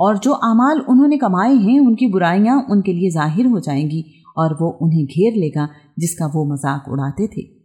और जो अमाल उन्होंने कमाए हैं, उनकी बुराइयाँ उनके लिए ज़ाहिर हो जाएँगी और वो उन्हें घेर लेगा, जिसका वो मज़ाक उड़ाते थे।